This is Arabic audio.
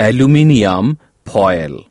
ألومنيوم فويل